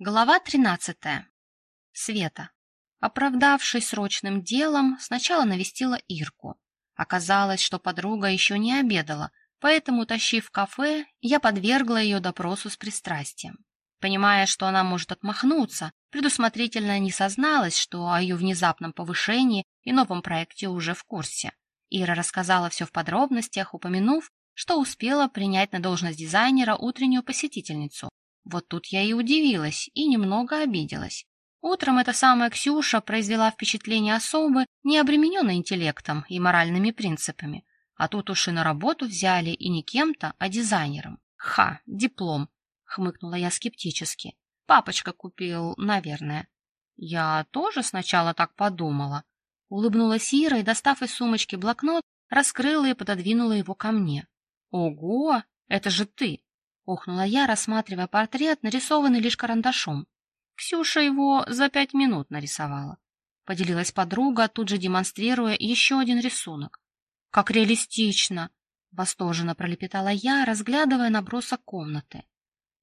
Глава 13. Света. Оправдавшись срочным делом, сначала навестила Ирку. Оказалось, что подруга еще не обедала, поэтому, тащив в кафе, я подвергла ее допросу с пристрастием. Понимая, что она может отмахнуться, предусмотрительно не созналась, что о ее внезапном повышении и новом проекте уже в курсе. Ира рассказала все в подробностях, упомянув, что успела принять на должность дизайнера утреннюю посетительницу. Вот тут я и удивилась, и немного обиделась. Утром эта самая Ксюша произвела впечатление особы, не обремененной интеллектом и моральными принципами. А тут уж и на работу взяли и не кем-то, а дизайнером. Ха, диплом, хмыкнула я скептически. Папочка купил, наверное. Я тоже сначала так подумала. Улыбнулась Ира и, достав из сумочки блокнот, раскрыла и пододвинула его ко мне. «Ого! Это же ты!» — охнула я, рассматривая портрет, нарисованный лишь карандашом. Ксюша его за пять минут нарисовала. Поделилась подруга, тут же демонстрируя еще один рисунок. «Как реалистично!» — восторженно пролепетала я, разглядывая набросок комнаты.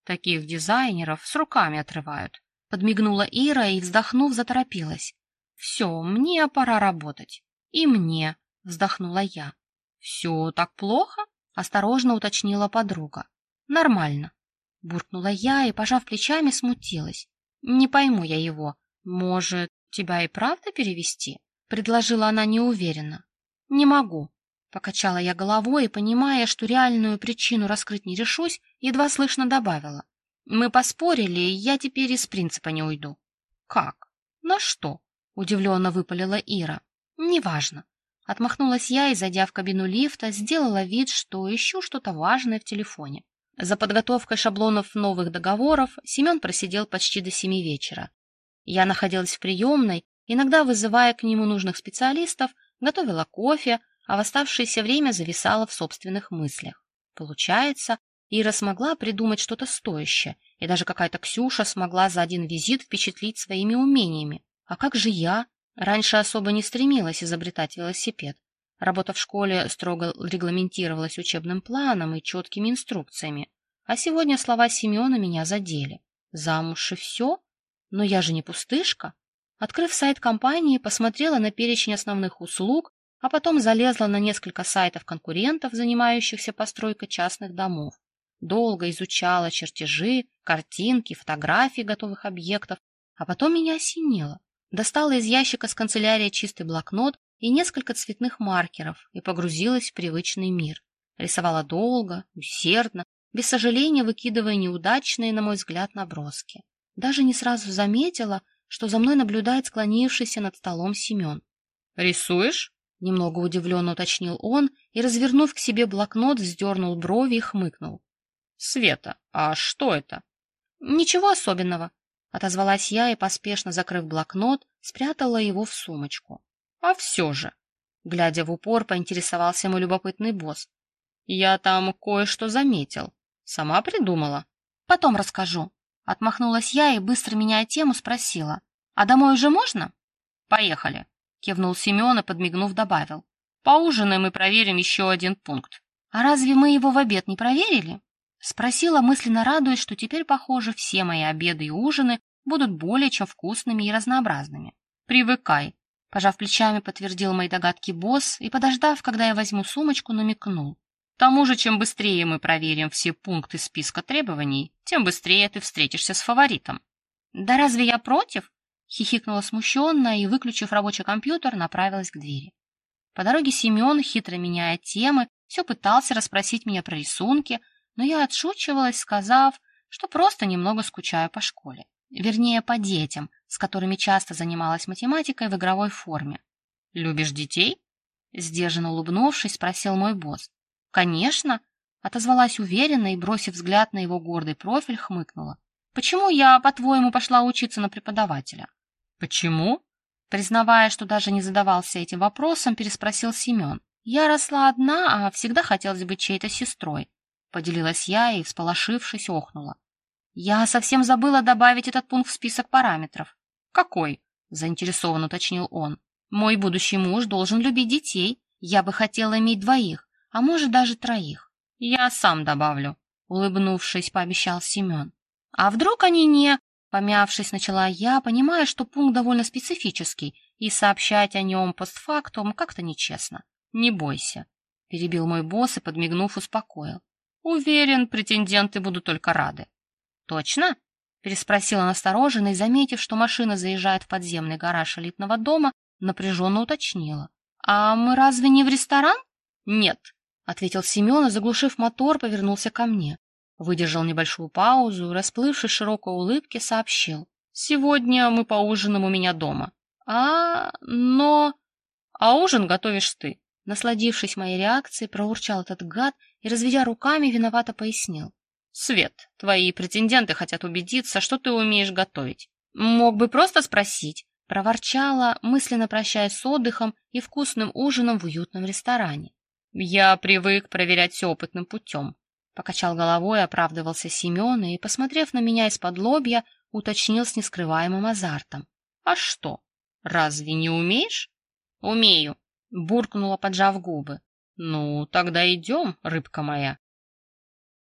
«Таких дизайнеров с руками отрывают», — подмигнула Ира и, вздохнув, заторопилась. «Все, мне пора работать». «И мне», — вздохнула я. «Все так плохо?» — осторожно уточнила подруга. «Нормально», — буркнула я и, пожав плечами, смутилась. «Не пойму я его. Может, тебя и правда перевести?» — предложила она неуверенно. «Не могу», — покачала я головой и, понимая, что реальную причину раскрыть не решусь, едва слышно добавила. «Мы поспорили, и я теперь из принципа не уйду». «Как? На что?» — удивленно выпалила Ира. «Неважно. Отмахнулась я и, зайдя в кабину лифта, сделала вид, что ищу что-то важное в телефоне. За подготовкой шаблонов новых договоров Семен просидел почти до семи вечера. Я находилась в приемной, иногда вызывая к нему нужных специалистов, готовила кофе, а в оставшееся время зависала в собственных мыслях. Получается, Ира смогла придумать что-то стоящее, и даже какая-то Ксюша смогла за один визит впечатлить своими умениями. А как же я? Раньше особо не стремилась изобретать велосипед. Работа в школе строго регламентировалась учебным планом и четкими инструкциями. А сегодня слова Семена меня задели. Замуж и все? Но я же не пустышка. Открыв сайт компании, посмотрела на перечень основных услуг, а потом залезла на несколько сайтов конкурентов, занимающихся постройкой частных домов. Долго изучала чертежи, картинки, фотографии готовых объектов, а потом меня осенило. Достала из ящика с канцелярии чистый блокнот и несколько цветных маркеров и погрузилась в привычный мир. Рисовала долго, усердно, без сожаления выкидывая неудачные, на мой взгляд, наброски. Даже не сразу заметила, что за мной наблюдает склонившийся над столом Семен. «Рисуешь?» — немного удивленно уточнил он и, развернув к себе блокнот, вздернул брови и хмыкнул. «Света, а что это?» «Ничего особенного», Отозвалась я и, поспешно закрыв блокнот, спрятала его в сумочку. А все же, глядя в упор, поинтересовался мой любопытный босс. Я там кое-что заметил. Сама придумала? Потом расскажу. Отмахнулась я и, быстро меняя тему, спросила. А домой уже можно? Поехали. Кивнул Семен и, подмигнув, добавил. Поужинаем и проверим еще один пункт. А разве мы его в обед не проверили? Спросила, мысленно радуясь, что теперь, похоже, все мои обеды и ужины будут более чем вкусными и разнообразными. «Привыкай», — пожав плечами, подтвердил мои догадки босс и, подождав, когда я возьму сумочку, намекнул. «К тому же, чем быстрее мы проверим все пункты списка требований, тем быстрее ты встретишься с фаворитом». «Да разве я против?» — хихикнула смущенно и, выключив рабочий компьютер, направилась к двери. По дороге Семен, хитро меняя темы, все пытался расспросить меня про рисунки, но я отшучивалась, сказав, что просто немного скучаю по школе. Вернее, по детям, с которыми часто занималась математикой в игровой форме. «Любишь детей?» Сдержанно улыбнувшись, спросил мой босс. «Конечно!» Отозвалась уверенно и, бросив взгляд на его гордый профиль, хмыкнула. «Почему я, по-твоему, пошла учиться на преподавателя?» «Почему?» Признавая, что даже не задавался этим вопросом, переспросил Семен. «Я росла одна, а всегда хотелось быть чьей-то сестрой. Поделилась я и, всполошившись, охнула. Я совсем забыла добавить этот пункт в список параметров. Какой? Заинтересованно уточнил он. Мой будущий муж должен любить детей. Я бы хотела иметь двоих, а может даже троих. Я сам добавлю, улыбнувшись, пообещал Семен. А вдруг они не... Помявшись, начала я, понимая, что пункт довольно специфический, и сообщать о нем постфактум как-то нечестно. Не бойся, перебил мой босс и, подмигнув, успокоил. Уверен, претенденты будут только рады. Точно? переспросила настороженно и, заметив, что машина заезжает в подземный гараж элитного дома, напряженно уточнила. «А мы разве не в ресторан?» «Нет», — ответил Семен и, заглушив мотор, повернулся ко мне. Выдержал небольшую паузу расплывшись широкой улыбке, сообщил. «Сегодня мы поужинаем у меня дома». «А, но...» «А ужин готовишь ты». Насладившись моей реакцией, проурчал этот гад и, разведя руками, виновато пояснил. «Свет, твои претенденты хотят убедиться, что ты умеешь готовить. Мог бы просто спросить». Проворчала, мысленно прощаясь с отдыхом и вкусным ужином в уютном ресторане. «Я привык проверять опытным путем», — покачал головой, оправдывался Семен и, посмотрев на меня из-под лобья, уточнил с нескрываемым азартом. «А что, разве не умеешь?» «Умею», — буркнула, поджав губы. «Ну, тогда идем, рыбка моя».